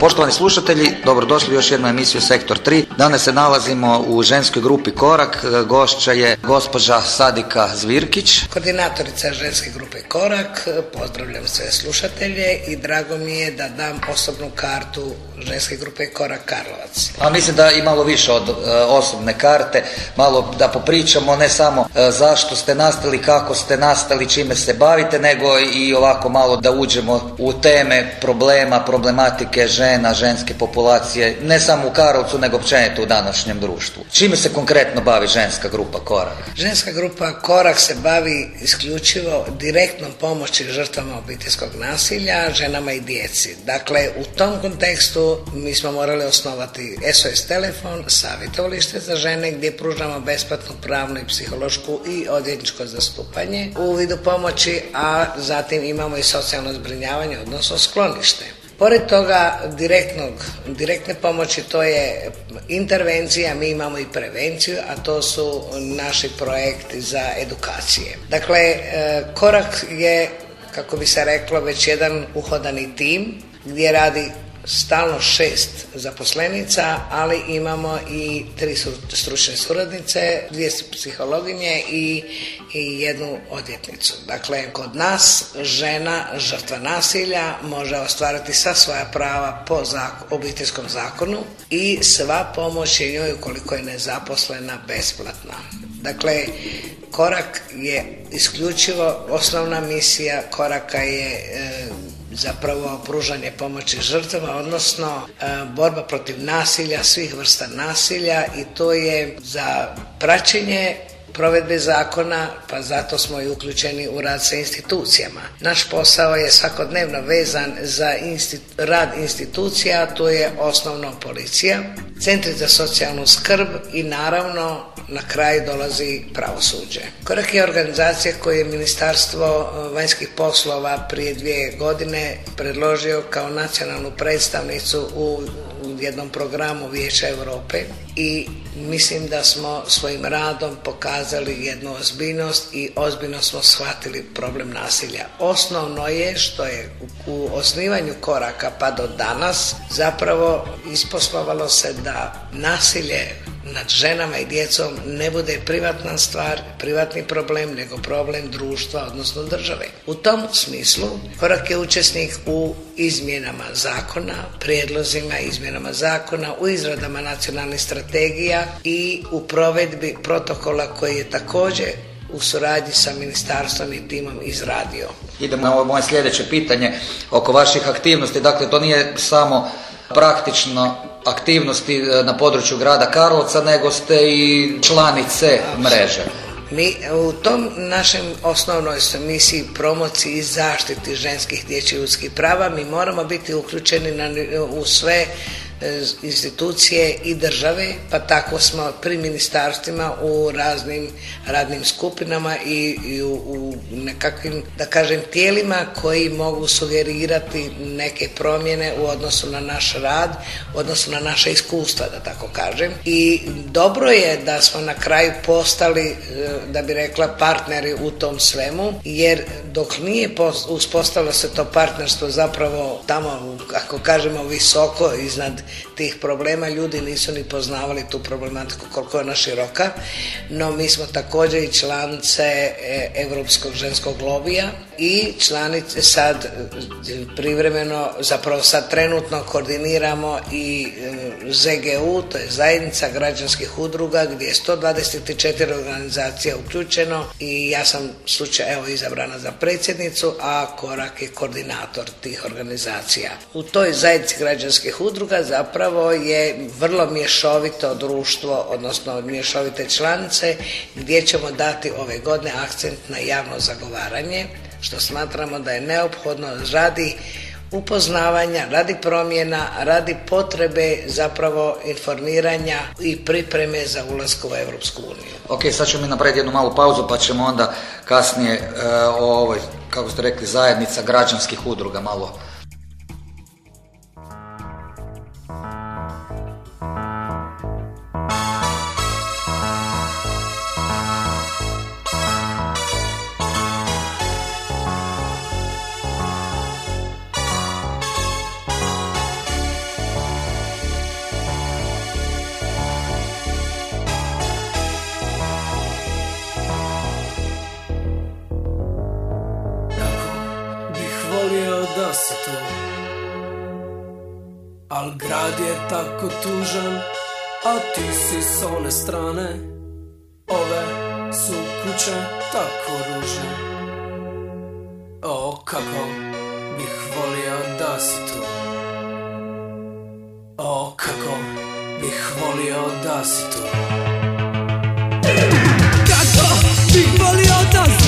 Poštovani slušatelji, dobrodošli u još jednu emisiju Sektor 3. Danas se nalazimo u ženskoj grupi Korak. Gošća je gospođa Sadika Zvirkić. Koordinatorica ženske grupe Korak. Pozdravljam sve slušatelje i drago mi je da dam osobnu kartu ženske grupe Korak Karlovac. A mislim da i malo više od e, osobne karte, malo da popričamo ne samo e, zašto ste nastali, kako ste nastali, čime se bavite, nego i ovako malo da uđemo u teme problema, problematike žena, ženske populacije, ne samo u Karlovcu, nego općenito u današnjem društvu. Čime se konkretno bavi ženska grupa Korak? Ženska grupa Korak se bavi isključivo direktnom pomoći žrtvama obiteljskog nasilja, ženama i djeci. Dakle, u tom kontekstu mi smo morali osnovati SOS telefon, savjetovalište za žene gdje pružamo besplatnu pravnu i psihološku i odvjetničko zastupanje u vidu pomoći, a zatim imamo i socijalno zbrinjavanje, odnosno sklonište. Pored toga direktnog, direktne pomoći to je intervencija, mi imamo i prevenciju, a to su naši projekti za edukacije. Dakle, e, korak je, kako bi se reklo, već jedan uhodani tim gdje radi stalno šest zaposlenica, ali imamo i tri stručne suradnice, dvije psihologinje i, i jednu odjetnicu. Dakle, kod nas žena žrtva nasilja može ostvariti sva svoja prava po obiteljskom zakonu i sva pomoć je njoj ukoliko je nezaposlena besplatna. Dakle, korak je isključivo osnovna misija koraka je e, zapravo pružanje pomoći žrtvama, odnosno e, borba protiv nasilja, svih vrsta nasilja i to je za praćenje provedbe zakona, pa zato smo i uključeni u rad sa institucijama. Naš posao je svakodnevno vezan za rad institucija, to je osnovno policija, centri za socijalnu skrb i naravno na kraju dolazi pravosuđe. Korak je organizacija koju je Ministarstvo e, vanjskih poslova prije dvije godine predložio kao nacionalnu predstavnicu u jednom programu Vijeća Europe i mislim da smo svojim radom pokazali jednu ozbiljnost i ozbiljno smo shvatili problem nasilja. Osnovno je što je u osnivanju koraka pa do danas zapravo isposlovalo se da nasilje nad ženama i djecom ne bude privatna stvar, privatni problem, nego problem društva, odnosno države. U tom smislu korak je učesnik u izmjenama zakona, prijedlozima izmjenama zakona, u izradama nacionalnih strategija i u provedbi protokola koji je također u suradnji sa ministarstvom i timom izradio. Idemo na moje sljedeće pitanje oko vaših aktivnosti. Dakle, to nije samo praktično aktivnosti e, na području grada Karlovca, nego ste i članice mreže. Mi u tom našem osnovnoj misiji promociji i zaštiti ženskih dječjih ljudskih prava mi moramo biti uključeni na, u sve institucije i države, pa tako smo pri ministarstvima u raznim radnim skupinama i, u, u, nekakvim, da kažem, tijelima koji mogu sugerirati neke promjene u odnosu na naš rad, u odnosu na naše iskustva, da tako kažem. I dobro je da smo na kraju postali, e, da bi rekla, partneri u tom svemu, jer dok nije uspostavilo se to partnerstvo zapravo tamo, ako kažemo, visoko iznad tih problema. Ljudi nisu ni poznavali tu problematiku koliko je ona široka, no mi smo također i članice Europskog ženskog lobija i članice sad e, privremeno, zapravo sad trenutno koordiniramo i e, ZGU, to je zajednica građanskih udruga gdje je 124 organizacija uključeno i ja sam slučaj evo izabrana za predsjednicu, a Korak je koordinator tih organizacija. U toj zajednici građanskih udruga zapravo je vrlo mješovito društvo, odnosno mješovite članice gdje ćemo dati ove godine akcent na javno zagovaranje što smatramo da je neophodno radi upoznavanja, radi promjena, radi potrebe zapravo informiranja i pripreme za ulazak u Europsku uniju. Ok, sad ćemo mi napraviti jednu malu pauzu pa ćemo onda kasnije e, o ovoj, kako ste rekli, zajednica građanskih udruga malo Al grad je tako tužan, a ti si s one strane. Ove su kuće tako ružne. O, kako bih volio da si tu. O, kako bih volio da si tu. Kako bih volio da si tu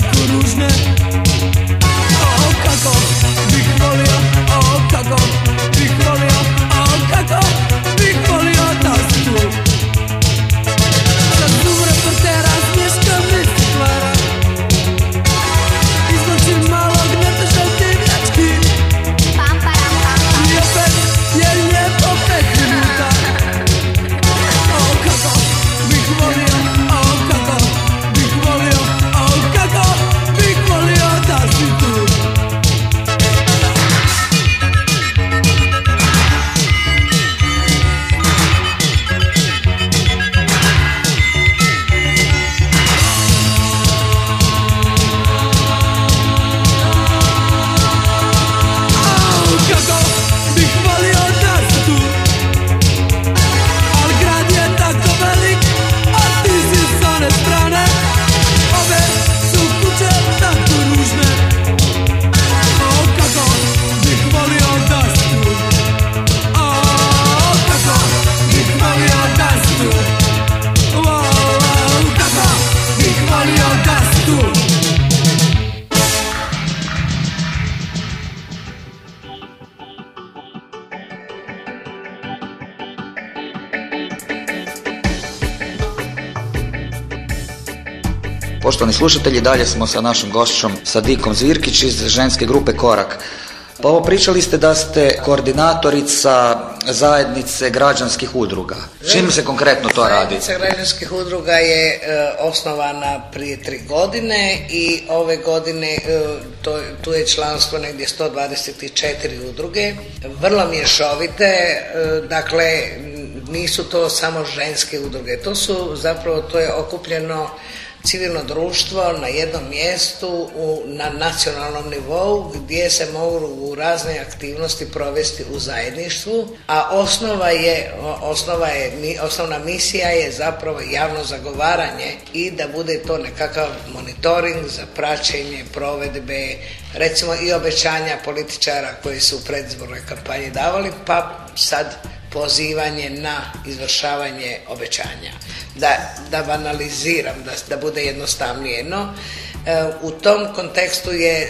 kuće tako slušatelji, dalje smo sa našom gošćom Sadikom Zvirkić iz ženske grupe Korak. Pa ovo pričali ste da ste koordinatorica zajednice građanskih udruga. Čim se konkretno to radi? Zajednica građanskih udruga je e, osnovana prije tri godine i ove godine e, to, tu je članstvo negdje 124 udruge, vrlo mješovite, e, dakle nisu to samo ženske udruge, to su zapravo, to je okupljeno civilno društvo na jednom mjestu u, na nacionalnom nivou gdje se mogu razne aktivnosti provesti u zajedništvu, a osnova je, osnova je, osnovna misija je zapravo javno zagovaranje i da bude to nekakav monitoring za praćenje provedbe, recimo i obećanja političara koji su u predizbornoj kampanji davali, pa sad pozivanje na izvršavanje obećanja. Da, da banaliziram, da, da bude jednostavnije. No, e, u tom kontekstu je e,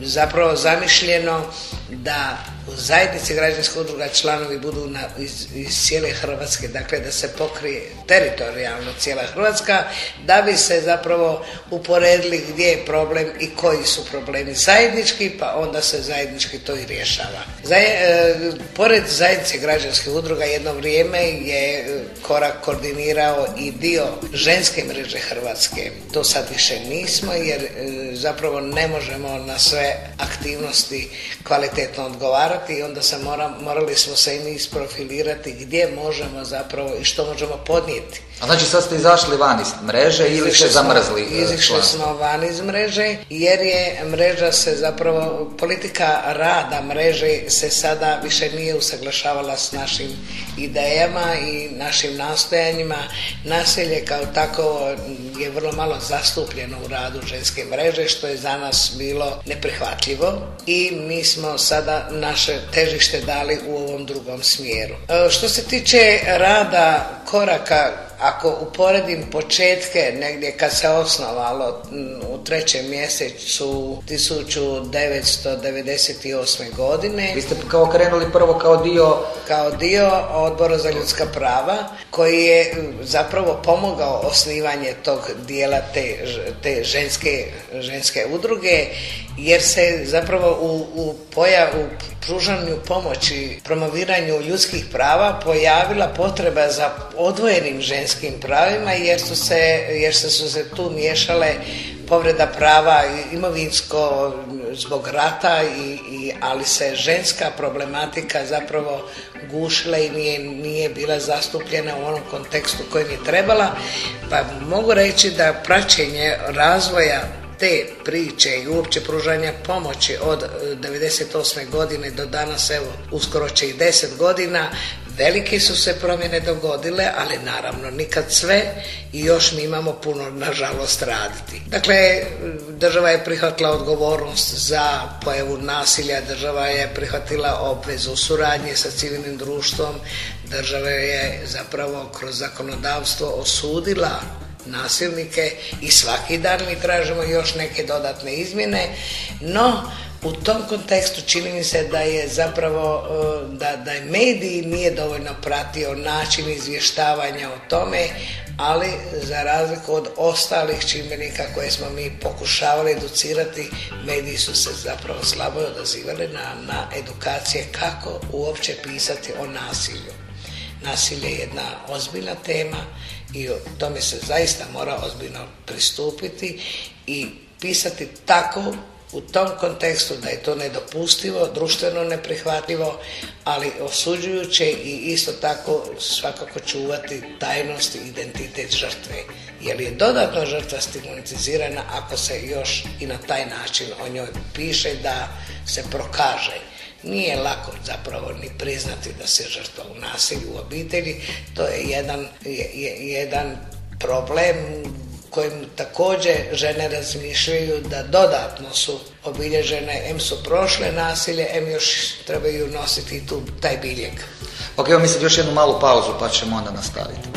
zapravo zamišljeno da u zajednici građanskih udruga članovi budu na, iz, iz cijele Hrvatske, dakle da se pokrije teritorijalno cijela Hrvatska, da bi se zapravo uporedili gdje je problem i koji su problemi zajednički, pa onda se zajednički to i rješava. Zaj, e, pored zajednice građanskih udruga jedno vrijeme je Korak koordinirao i dio ženske mreže Hrvatske. To sad više nismo jer e, zapravo ne možemo na sve aktivnosti kvalitetno odgovarati i onda se mora, morali smo se i mi isprofilirati gdje možemo zapravo i što možemo podnijeti. A znači sad ste izašli van iz mreže ili ste zamrzli? e, Izišli smo van iz mreže jer je mreža se zapravo, politika rada mreže se sada više nije usaglašavala s našim idejama i našim nastojanjima. Naselje kao takovo je vrlo malo zastupljeno u radu ženske mreže što je za nas bilo neprihvatljivo i mi smo sada naše težište dali u ovom drugom smjeru. E, Što se tiče rada koraka ako uporedim početke negdje kad se osnovalo m, u trećem mjesecu 1998. godine Vi ste kao krenuli prvo kao dio kao dio odbora za ljudska prava koji je m, zapravo pomogao osnivanje tog dijela te, te ženske, ženske udruge jer se zapravo u, u pojavu pružanju pomoći, promoviranju ljudskih prava pojavila potreba za odvojenim ženskim pravima jer su se, jer se su se tu miješale povreda prava imovinsko, zbog rata, i, i, ali se ženska problematika zapravo gušila i nije, nije bila zastupljena u onom kontekstu kojem je trebala. Pa mogu reći da praćenje razvoja te priče i uopće pružanja pomoći od 98. godine do danas, evo, uskoro će i 10 godina, Velike su se promjene dogodile, ali naravno nikad sve i još mi imamo puno, nažalost, raditi. Dakle, država je prihvatila odgovornost za pojavu nasilja, država je prihvatila obvezu suradnje sa civilnim društvom, država je zapravo kroz zakonodavstvo osudila nasilnike i svaki dan mi tražimo još neke dodatne izmjene, no u tom kontekstu čini mi se da je zapravo, e, da, da je mediji nije dovoljno pratio način izvještavanja o tome, ali za razliku od ostalih čimbenika koje smo mi pokušavali educirati, mediji su se zapravo slabo odazivali na, na edukacije kako uopće pisati o nasilju. Nasilje je jedna ozbiljna tema i o tome se zaista mora ozbiljno pristupiti i pisati tako u tom kontekstu da je to nedopustivo, društveno neprihvatljivo, ali osuđujuće i isto tako svakako čuvati tajnost i identitet žrtve. Jer je dodatno žrtva stigmatizirana ako se još i na taj način o njoj piše da se prokaže. Nije lako zapravo ni priznati da se žrtva u nasilju u obitelji. To je jedan, je, jedan problem kojim također žene razmišljaju da dodatno su obilježene, em su prošle nasilje, em još trebaju nositi tu taj biljeg. Ok, evo mislim još jednu malu pauzu pa ćemo onda nastaviti.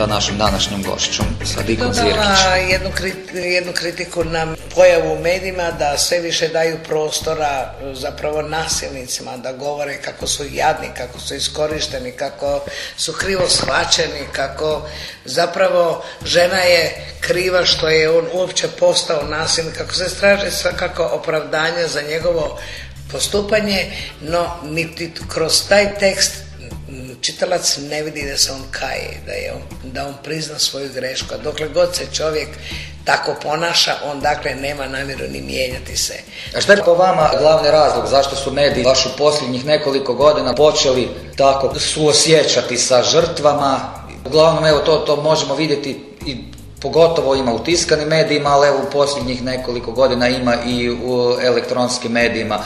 Sa našom današnjom gošćom, sa Dikom jednu, jednu kritiku na pojavu u medijima da sve više daju prostora zapravo nasilnicima, da govore kako su jadni, kako su iskorišteni, kako su krivo shvaćeni, kako zapravo žena je kriva što je on uopće postao nasilnik, kako se straže svakako opravdanja za njegovo postupanje, no niti kroz taj tekst čitalac ne vidi da se on kaje, da, je on, da on prizna svoju grešku. A dokle god se čovjek tako ponaša, on dakle nema namjeru ni mijenjati se. A šta je po vama glavni razlog zašto su mediji baš u posljednjih nekoliko godina počeli tako suosjećati sa žrtvama? Uglavnom, evo to, to možemo vidjeti i pogotovo ima u tiskanim medijima, ali evo u posljednjih nekoliko godina ima i u elektronskim medijima.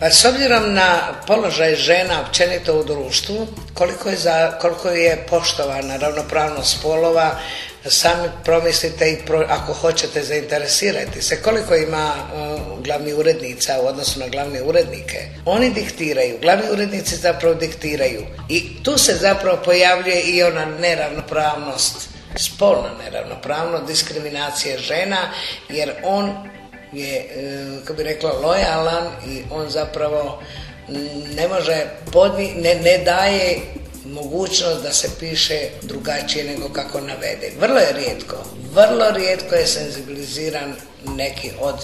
Pa s obzirom na položaj žena općenito u društvu, koliko je, za, koliko je poštovana ravnopravnost spolova, sami promislite i pro, ako hoćete zainteresirajte se koliko ima uh, glavni urednica u odnosu na glavne urednike. Oni diktiraju, glavni urednici zapravo diktiraju i tu se zapravo pojavljuje i ona neravnopravnost spolna neravnopravnost, diskriminacija žena, jer on je, e, kako bi rekla, lojalan i on zapravo ne može, podni, ne, ne daje mogućnost da se piše drugačije nego kako navede. Vrlo je rijetko, vrlo rijetko je senzibiliziran neki od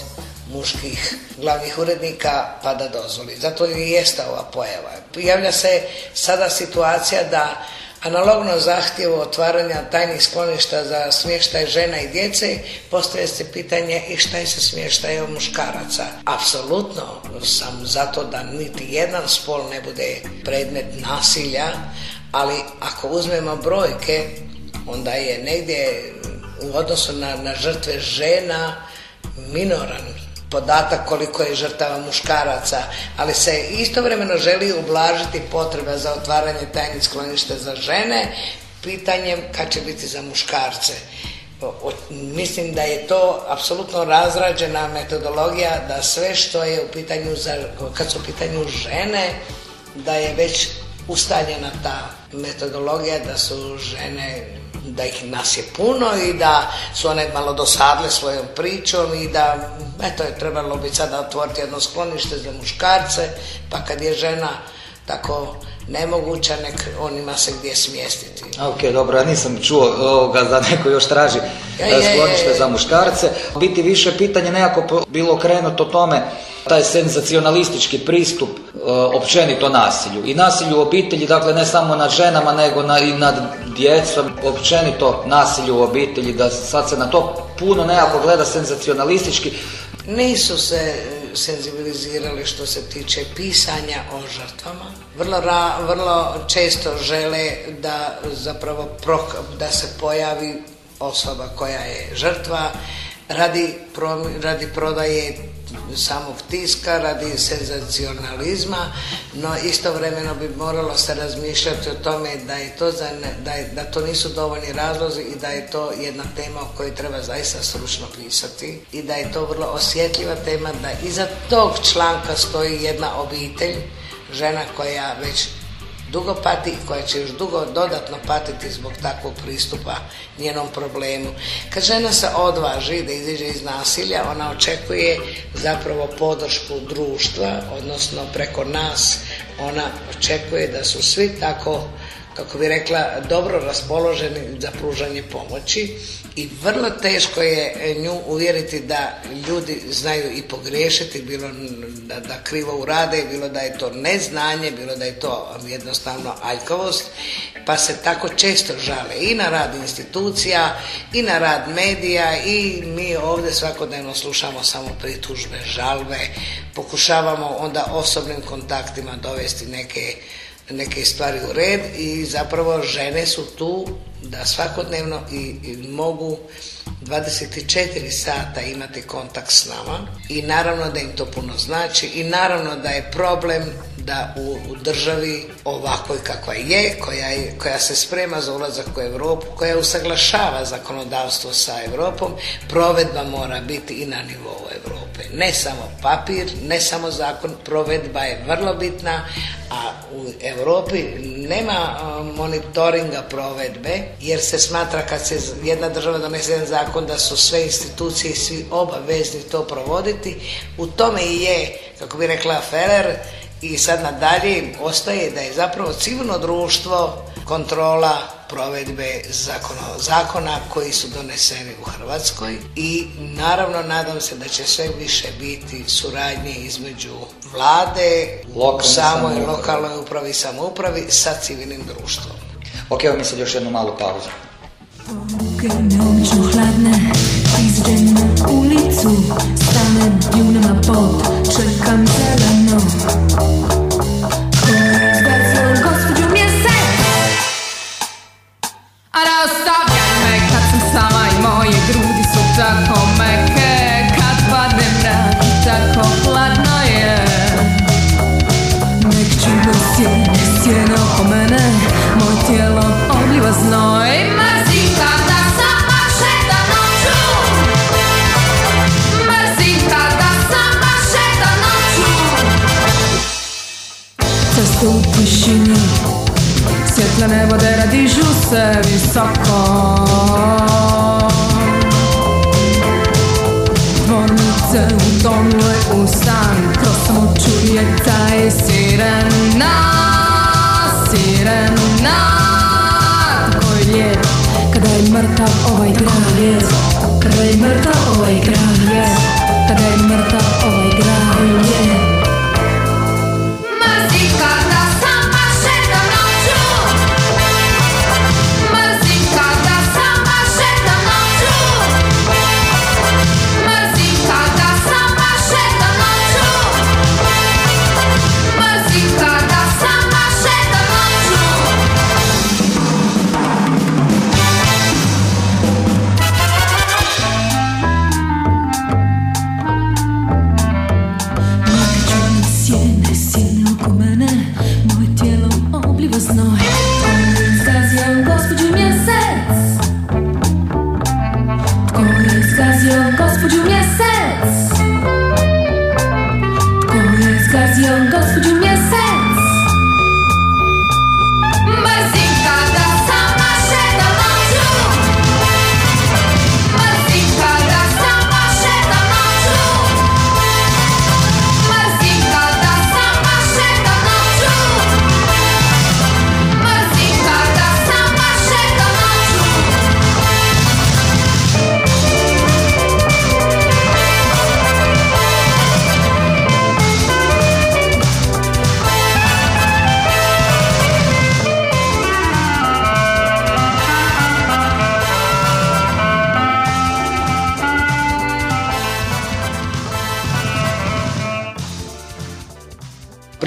muških glavnih urednika pa da dozvoli. Zato i jeste ova pojava. Javlja se sada situacija da Analogno zahtjevu otvaranja tajnih skloništa za smještaj žena i djece, postoje se pitanje i šta je sa smještajem muškaraca. Apsolutno sam zato da niti jedan spol ne bude predmet nasilja, ali ako uzmemo brojke, onda je negdje u odnosu na, na žrtve žena minoran podatak koliko je žrtava muškaraca, ali se istovremeno želi ublažiti potreba za otvaranje tajnih skloništa za žene pitanjem kad će biti za muškarce. Mislim da je to apsolutno razrađena metodologija da sve što je u pitanju za, kad su u pitanju žene da je već ustaljena ta metodologija da su žene da ih nas je puno i da su one malo dosadle svojom pričom i da eto je trebalo bi sada otvoriti jedno sklonište za muškarce pa kad je žena tako nemoguća, nek on ima se gdje smjestiti. Ok, dobro, ja nisam čuo ovoga da neko još traži je, je, sklonište za muškarce. Biti više pitanje nekako bilo krenuto tome taj senzacionalistički pristup e, općenito nasilju. I nasilju u obitelji, dakle ne samo nad ženama, nego na, i nad djecom, općenito nasilju u obitelji, da sad se na to puno nekako gleda senzacionalistički. Nisu se senzibilizirali što se tiče pisanja o žrtvama. Vrlo, ra, vrlo često žele da zapravo prok, da se pojavi osoba koja je žrtva radi, pro, radi prodaje samog tiska, radi senzacionalizma, no istovremeno bi moralo se razmišljati o tome da je to, za da, je, da to nisu dovoljni razlozi i da je to jedna tema o kojoj treba zaista stručno pisati i da je to vrlo osjetljiva tema, da iza tog članka stoji jedna obitelj, žena koja već dugo pati i koja će još dugo dodatno patiti zbog takvog pristupa njenom problemu. Kad žena se odvaži da iziđe iz nasilja, ona očekuje zapravo podršku društva, odnosno preko nas ona očekuje da su svi tako kako bi rekla, dobro raspoloženi za pružanje pomoći i vrlo teško je nju uvjeriti da ljudi znaju i pogriješiti, bilo da, da krivo urade, bilo da je to neznanje, bilo da je to jednostavno aljkavost, pa se tako često žale i na rad institucija, i na rad medija i mi ovdje svakodnevno slušamo samo pritužbe, žalbe, pokušavamo onda osobnim kontaktima dovesti neke neke stvari u red i zapravo žene su tu da svakodnevno i, i mogu 24 sata imati kontakt s nama i naravno da im to puno znači i naravno da je problem da u, u državi ovakvoj kakva je koja, je, koja se sprema za ulazak u Europu, koja usaglašava zakonodavstvo sa Europom, provedba mora biti i na nivou Europe. Ne samo papir, ne samo zakon, provedba je vrlo bitna, a u Europi nema monitoringa provedbe, jer se smatra kad se jedna država donese jedan zakon da su sve institucije i svi obavezni to provoditi. U tome i je, kako bi rekla Ferrer, i sad nadalje ostaje da je zapravo civilno društvo kontrola provedbe zakona, zakona koji su doneseni u Hrvatskoj i naravno nadam se da će sve više biti suradnje između vlade, Lokalne samoj lokalnoj upravi i samoupravi sa civilnim društvom. Ok, evo mi sad još jednu malu pauzu. Ruke neobično hladne, izdem na ulicu, stanem pljunem na pod, čekam zeleno.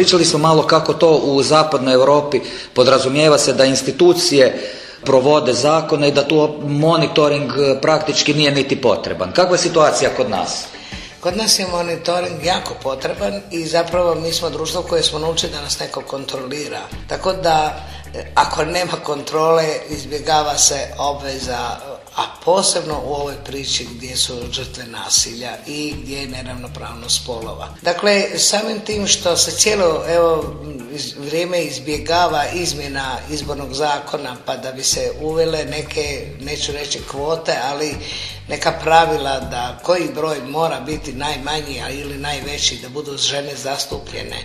Pričali smo malo kako to u zapadnoj Europi podrazumijeva se da institucije provode zakone i da tu monitoring e, praktički nije niti potreban. Kakva je situacija kod nas? Kod nas je monitoring jako potreban i zapravo mi smo društvo koje smo naučili da nas neko kontrolira. Tako da e, ako nema kontrole izbjegava se obveza, a posebno u ovoj priči gdje su žrtve nasilja i gdje je neravnopravnost spolova. Dakle, samim tim što se cijelo evo, vrijeme izbjegava izmjena izbornog zakona pa da bi se uvele neke, neću reći kvote, ali neka pravila da koji broj mora biti najmanji ili najveći da budu žene zastupljene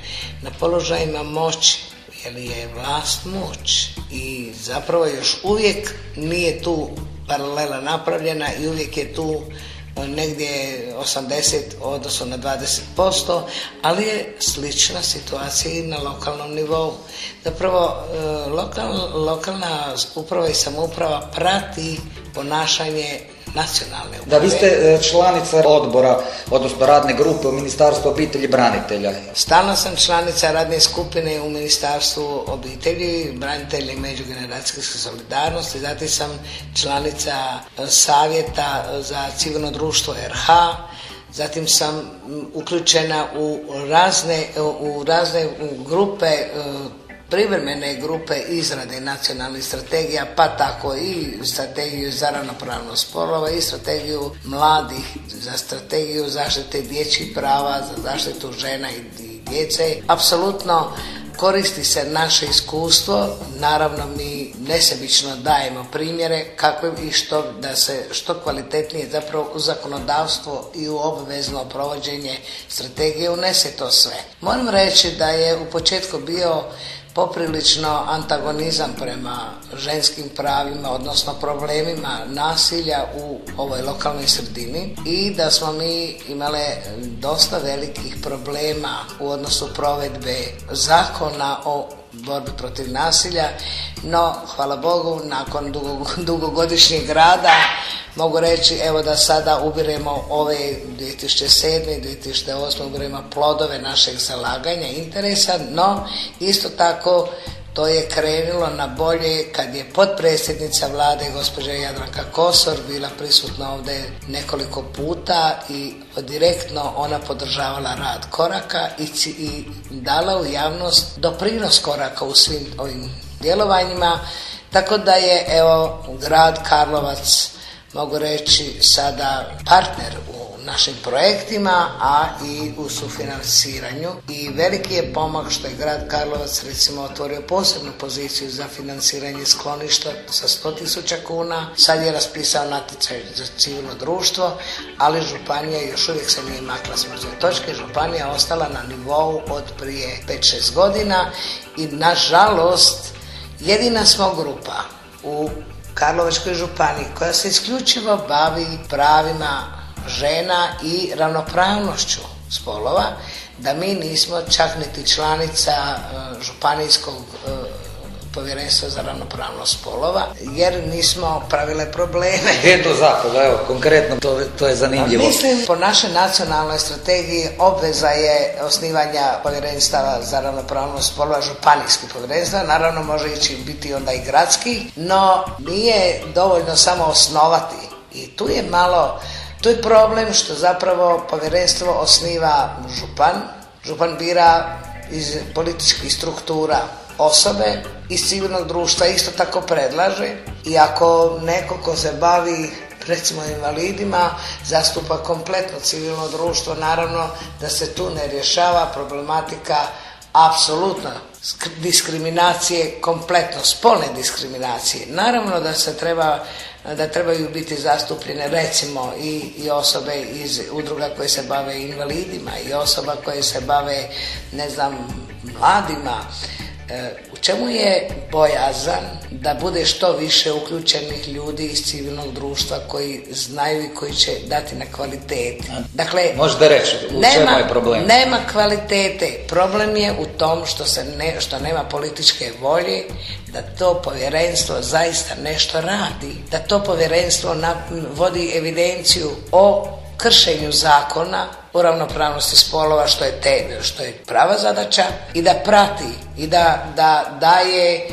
na položajima moći jer je vlast moć i zapravo još uvijek nije tu paralela napravljena i uvijek je tu e, negdje 80 odnosno na 20%, ali je slična situacija i na lokalnom nivou. Zapravo e, lokal, lokalna uprava i samouprava prati ponašanje nacionalne uprave. Da, vi ste e, članica odbora, odnosno radne grupe u Ministarstvu obitelji i branitelja. Stalna sam članica radne skupine u Ministarstvu obitelji, branitelja i međugeneracijske solidarnosti, zatim sam članica e, savjeta za civilno društvo RH, zatim sam uključena u razne, u razne grupe e, privremene grupe izrade nacionalnih strategija, pa tako i strategiju za ravnopravnost spolova i strategiju mladih, za strategiju zaštite dječjih prava, za zaštitu žena i djece. Apsolutno koristi se naše iskustvo, naravno mi nesebično dajemo primjere kako i što da se što kvalitetnije zapravo u zakonodavstvo i u obvezno provođenje strategije unese to sve. Moram reći da je u početku bio poprilično antagonizam prema ženskim pravima, odnosno problemima nasilja u ovoj lokalnoj sredini i da smo mi imale dosta velikih problema u odnosu provedbe zakona o borbi protiv nasilja, no hvala Bogu nakon dugogodišnjeg rada mogu reći evo da sada ubiremo ove 2007. i 2008. ubiremo plodove našeg zalaganja, interesa, no isto tako to je krenulo na bolje kad je potpredsjednica vlade gospođa Jadranka Kosor bila prisutna ovdje nekoliko puta i direktno ona podržavala rad koraka i, i dala u javnost doprinos koraka u svim ovim djelovanjima. Tako da je evo grad Karlovac mogu reći sada partner u našim projektima, a i u sufinanciranju. I veliki je pomak što je grad Karlovac recimo otvorio posebnu poziciju za financiranje skloništa sa 100.000 kuna. Sad je raspisao natječaj za civilno društvo, ali županija još uvijek se nije makla s mrze točke. Županija ostala na nivou od prije 5-6 godina i nažalost jedina smo grupa u Karlovačkoj županiji koja se isključivo bavi pravima žena i ravnopravnošću spolova, da mi nismo čak niti članica e, županijskog e, povjerenstva za ravnopravnost spolova, jer nismo pravile probleme. Gdje je to zapravo? Evo, konkretno, to, to je zanimljivo. mislim, po našoj nacionalnoj strategiji obveza je osnivanja povjerenstava za ravnopravnost spolova, županijskih povjerenstva, naravno može ići biti onda i gradski, no nije dovoljno samo osnovati. I tu je malo, tu je problem što zapravo povjerenstvo osniva župan, župan bira iz političkih struktura osobe iz civilnog društva isto tako predlaže i ako neko ko se bavi recimo invalidima zastupa kompletno civilno društvo, naravno da se tu ne rješava problematika apsolutno diskriminacije, kompletno spolne diskriminacije. Naravno da se treba da trebaju biti zastupljene recimo i, i osobe iz udruga koje se bave invalidima i osoba koje se bave ne znam mladima. E, čemu je bojazan da bude što više uključenih ljudi iz civilnog društva koji znaju i koji će dati na kvaliteti. Dakle, možete reći, u nema, čemu je problem? Nema kvalitete. Problem je u tom što, se ne, što nema političke volje da to povjerenstvo zaista nešto radi, da to povjerenstvo vodi evidenciju o kršenju zakona o ravnopravnosti spolova što je te, što je prava zadaća i da prati i da, da daje e,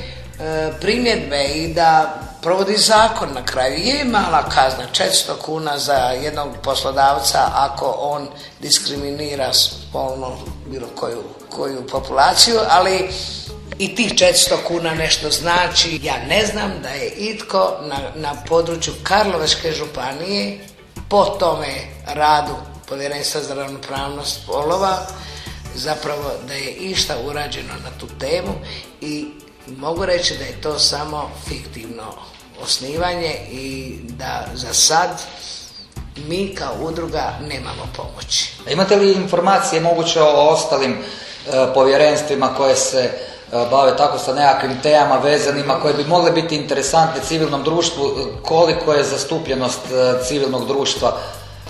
primjedbe i da provodi zakon na kraju. Je mala kazna, 400 kuna za jednog poslodavca ako on diskriminira spolno bilo koju, koju populaciju, ali i tih 400 kuna nešto znači. Ja ne znam da je itko na, na području Karlovačke županije po tome radu Povjerenstva za ravnopravnost spolova zapravo da je išta urađeno na tu temu i mogu reći da je to samo fiktivno osnivanje i da za sad mi kao udruga nemamo pomoći. imate li informacije moguće o ostalim e, povjerenstvima koje se e, bave tako sa nekakvim temama vezanima koje bi mogle biti interesantne civilnom društvu, e, koliko je zastupljenost civilnog društva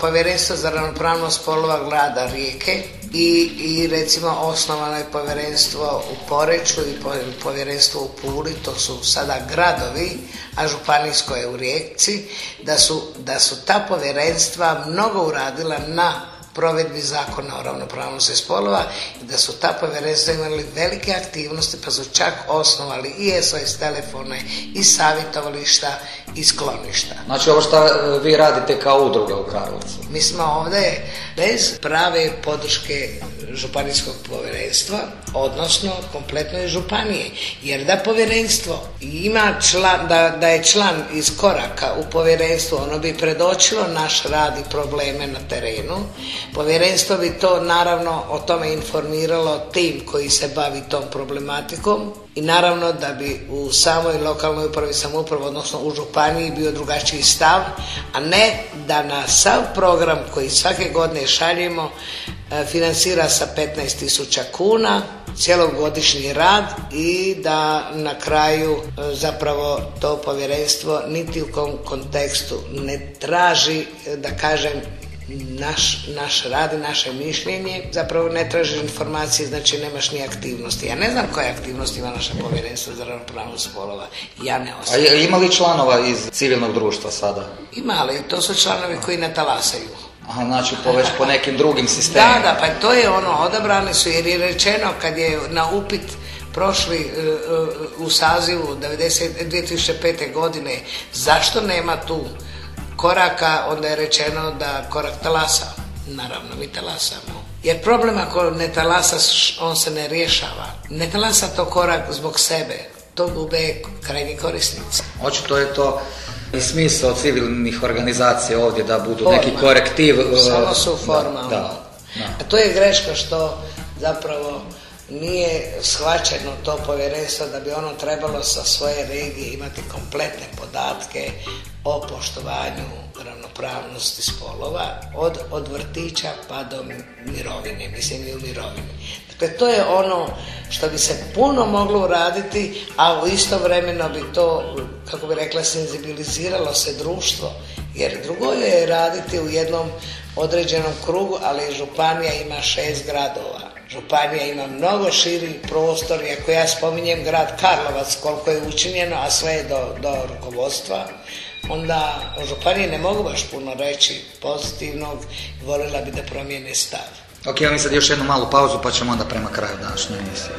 Povjerenstvo za ravnopravnost spolova grada Rijeke i, i recimo osnovano je povjerenstvo u Poreću i povjerenstvo u Puli, to su sada gradovi, a županijsko je u Rijeci, da su, da su ta povjerenstva mnogo uradila na provedbi zakona o ravnopravnosti spolova i da su ta povjerenstva imali velike aktivnosti pa su čak osnovali i SOS telefone i savjetovališta i skloništa. Znači ovo što e, vi radite kao udruga u Karlovcu? Mi smo ovdje bez prave podrške županijskog povjerenstva, odnosno kompletno županije. Jer da povjerenstvo ima član, da, da je član iz koraka u povjerenstvu, ono bi predočilo naš rad i probleme na terenu. Povjerenstvo bi to naravno o tome informiralo tim koji se bavi tom problematikom i naravno da bi u samoj lokalnoj upravi samoupravi, odnosno u županiji bio drugačiji stav, a ne da na sav program koji svake godine šaljemo financira sa 15.000 kuna cjelogodišnji rad i da na kraju e, zapravo to povjerenstvo niti u kom kontekstu ne traži, e, da kažem, naš, naš rad i naše mišljenje, zapravo ne traži informacije, znači nemaš ni aktivnosti. Ja ne znam koje aktivnosti ima naše povjerenstvo za ravnopravnost spolova. Ja ne A osjećam. je- ima li članova iz civilnog društva sada? Ima, ali to su članovi koji ne talasaju. Aha, znači po već po nekim drugim sistemima. Da, da, pa to je ono, odabrani su jer je rečeno kad je na upit prošli e, u sazivu 90, 2005. godine zašto nema tu koraka, onda je rečeno da korak talasa. Naravno, mi talasamo. Jer problem ako ne talasaš, on se ne rješava. Ne talasa to korak zbog sebe. To gube krajnji korisnici. Očito je to i smisao civilnih organizacija ovdje da budu Forma. neki korektiv. e, Samo su da, formalno. Da, da. A to je greška što zapravo nije shvaćeno to povjerenstvo da bi ono trebalo sa svoje regije imati kompletne podatke o poštovanju ravnopravnosti spolova od, od vrtića pa do mirovine, mislim i u mirovini. Dakle, to je ono što bi se puno moglo uraditi, a u isto vremeno bi to, kako bi rekla, senzibiliziralo se društvo, jer drugo je raditi u jednom određenom krugu, ali županija ima šest gradova. Županija ima mnogo širi prostor ako ja spominjem grad Karlovac koliko je učinjeno, a sve je do, do rukovodstva, onda o županiji ne mogu baš puno reći pozitivnog, voljela bi da promijene stav. Ok, imam mi sad još jednu malu pauzu pa ćemo onda prema kraju današnje emisije.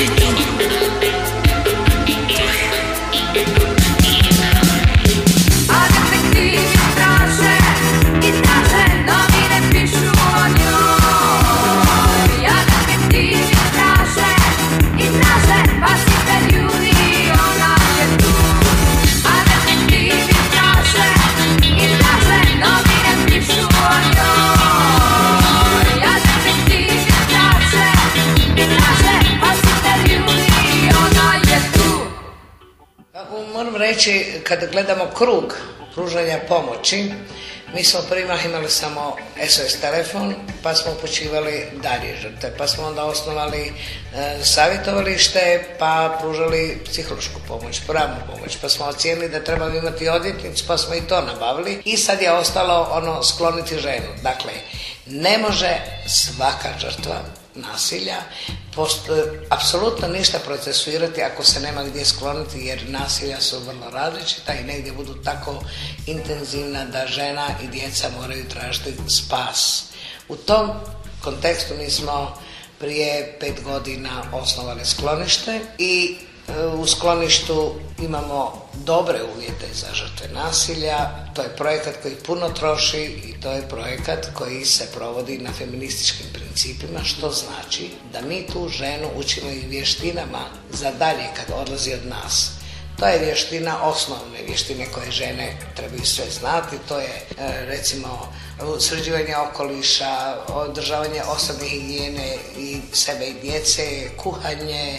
Ona kada gledamo krug pružanja pomoći, mi smo prima imali samo SOS telefon, pa smo upućivali dalje žrtve, pa smo onda osnovali e, savjetovalište, pa pružali psihološku pomoć, pravnu pomoć, pa smo ocijenili da trebamo imati odvjetnicu, pa smo i to nabavili i sad je ostalo ono skloniti ženu. Dakle, ne može svaka žrtva nasilja apsolutno ništa procesuirati ako se nema gdje skloniti jer nasilja su vrlo različita i negdje budu tako intenzivna da žena i djeca moraju tražiti spas. U tom kontekstu mi smo prije pet godina osnovali sklonište i u skloništu imamo dobre uvjete za žrtve nasilja. To je projekat koji puno troši i to je projekat koji se provodi na feminističkim principima, što znači da mi tu ženu učimo i vještinama za dalje kad odlazi od nas. To je vještina, osnovne vještine koje žene trebaju sve znati. To je e, recimo sređivanje okoliša, održavanje osobne higijene i sebe i djece, kuhanje,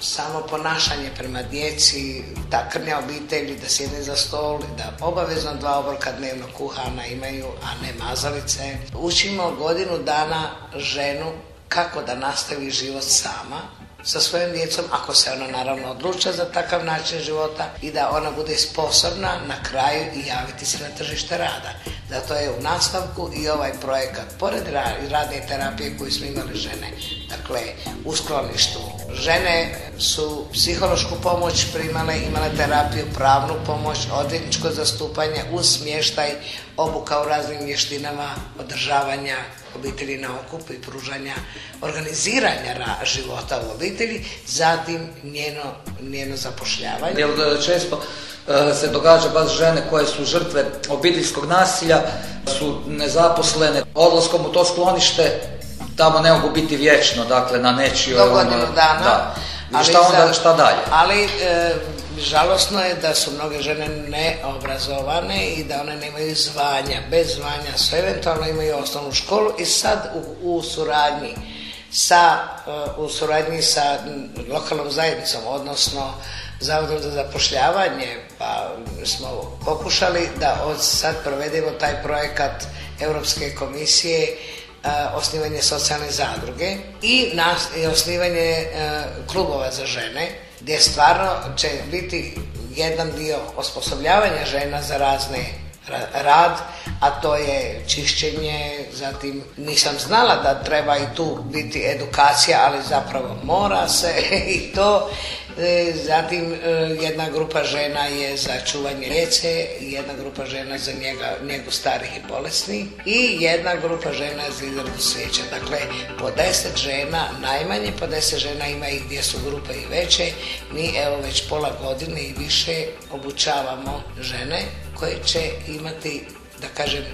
samo ponašanje prema djeci, ta krnja obitelji, da sjede za stol, da obavezno dva obroka dnevno kuhana imaju, a ne mazalice. Učimo godinu dana ženu kako da nastavi život sama, sa svojim djecom, ako se ona naravno odluča za takav način života i da ona bude sposobna na kraju i javiti se na tržište rada. Zato je u nastavku i ovaj projekat, pored radne terapije koju smo imali žene, dakle u skloništu. Žene su psihološku pomoć primale, imale terapiju, pravnu pomoć, odvjetničko zastupanje uz smještaj, obuka u raznim vještinama, održavanja obitelji na okupu i pružanja organiziranja života u obitelji, zatim njeno, njeno zapošljavanje. Jer e, često e, se događa baš žene koje su žrtve obiteljskog nasilja, su nezaposlene, odlaskom u to sklonište tamo ne mogu biti vječno, dakle na nečijoj... Do godinu ono, dana. Da. Ali šta onda, šta dalje? Ali e, žalosno je da su mnoge žene neobrazovane i da one nemaju zvanja. Bez zvanja su eventualno imaju osnovnu školu i sad u, u suradnji sa, u suradnji sa lokalnom zajednicom, odnosno Zavodom za zapošljavanje, pa smo pokušali da od sad provedemo taj projekat Europske komisije osnivanje socijalne zadruge i, i osnivanje klubova za žene gdje stvarno će biti jedan dio osposobljavanja žena za razne rad, a to je čišćenje, zatim nisam znala da treba i tu biti edukacija, ali zapravo mora se i to E, zatim e, jedna grupa žena je za čuvanje djece, jedna grupa žena za njega, njegu starih i bolesnih i jedna grupa žena za izradu svijeća. Dakle, po deset žena, najmanje po deset žena ima i gdje su grupe i veće. Mi evo već pola godine i više obučavamo žene koje će imati, da kažem,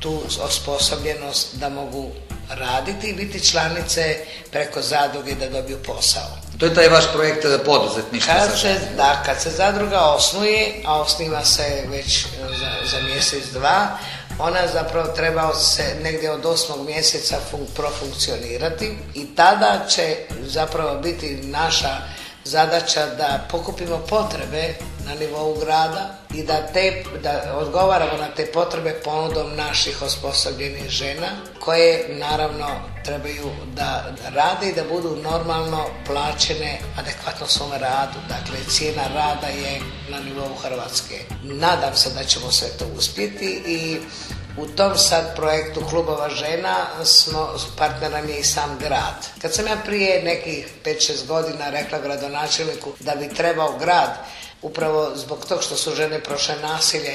tu osposobljenost da mogu raditi i biti članice preko zadruge da dobiju posao. To je taj vaš projekt poduzetništva kad se, Da, kad se zadruga osnuje, a osniva se već za, za mjesec, dva, ona zapravo treba se negdje od osmog mjeseca profunkcionirati i tada će zapravo biti naša zadaća da pokupimo potrebe na nivou grada i da, te, da odgovaramo na te potrebe ponudom naših osposobljenih žena koje naravno trebaju da rade i da budu normalno plaćene adekvatno svome radu. Dakle, cijena rada je na nivou Hrvatske. Nadam se da ćemo sve to uspjeti i u tom sad projektu klubova žena smo, partner nam je i sam grad. Kad sam ja prije nekih 5-6 godina rekla gradonačelniku da bi trebao grad upravo zbog tog što su žene prošle nasilje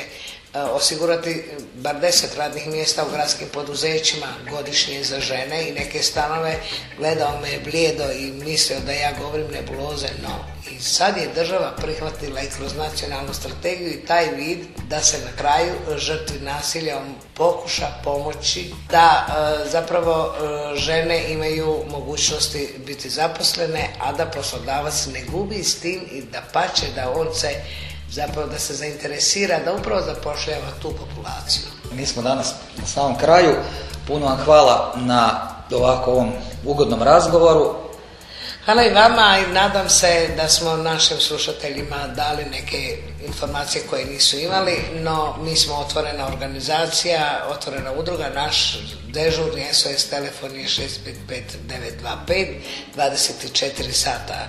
osigurati bar deset radnih mjesta u gradskim poduzećima godišnje za žene i neke stanove, gledao me blijedo i mislio da ja govorim nebuloze, no i sad je država prihvatila i kroz nacionalnu strategiju i taj vid da se na kraju žrtvi nasilja pokuša pomoći da e, zapravo e, žene imaju mogućnosti biti zaposlene, a da poslodavac ne gubi s tim i da pače da on se zapravo da se zainteresira da upravo zapošljava tu populaciju. Mi smo danas na samom kraju. Puno vam hvala na ovako ovom ugodnom razgovoru. Hvala i vama i nadam se da smo našim slušateljima dali neke informacije koje nisu imali, no mi smo otvorena organizacija, otvorena udruga, naš dežurni SOS telefon je 655925, 24 sata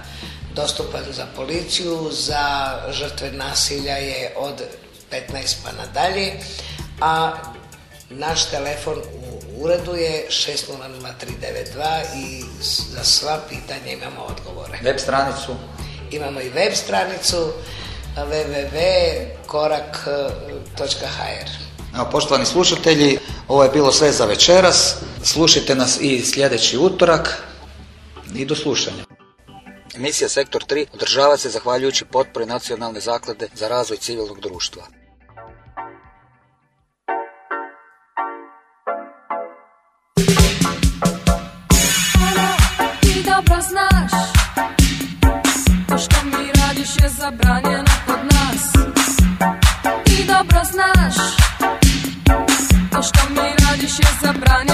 dostupan za policiju, za žrtve nasilja je od 15 pa nadalje, a naš telefon u uredu je 600392 i za sva pitanja imamo odgovore. Web stranicu? Imamo i web stranicu www.korak.hr Evo, poštovani slušatelji, ovo je bilo sve za večeras. Slušajte nas i sljedeći utorak i do slušanja. Emisija Sektor 3 održava se zahvaljujući potpori Nacionalne zaklade za razvoj civilnog društva. Dobro znaš To što mi radiš je zabranjeno kod nas Ti dobro znaš To što mi radiš je zabranjeno